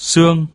xương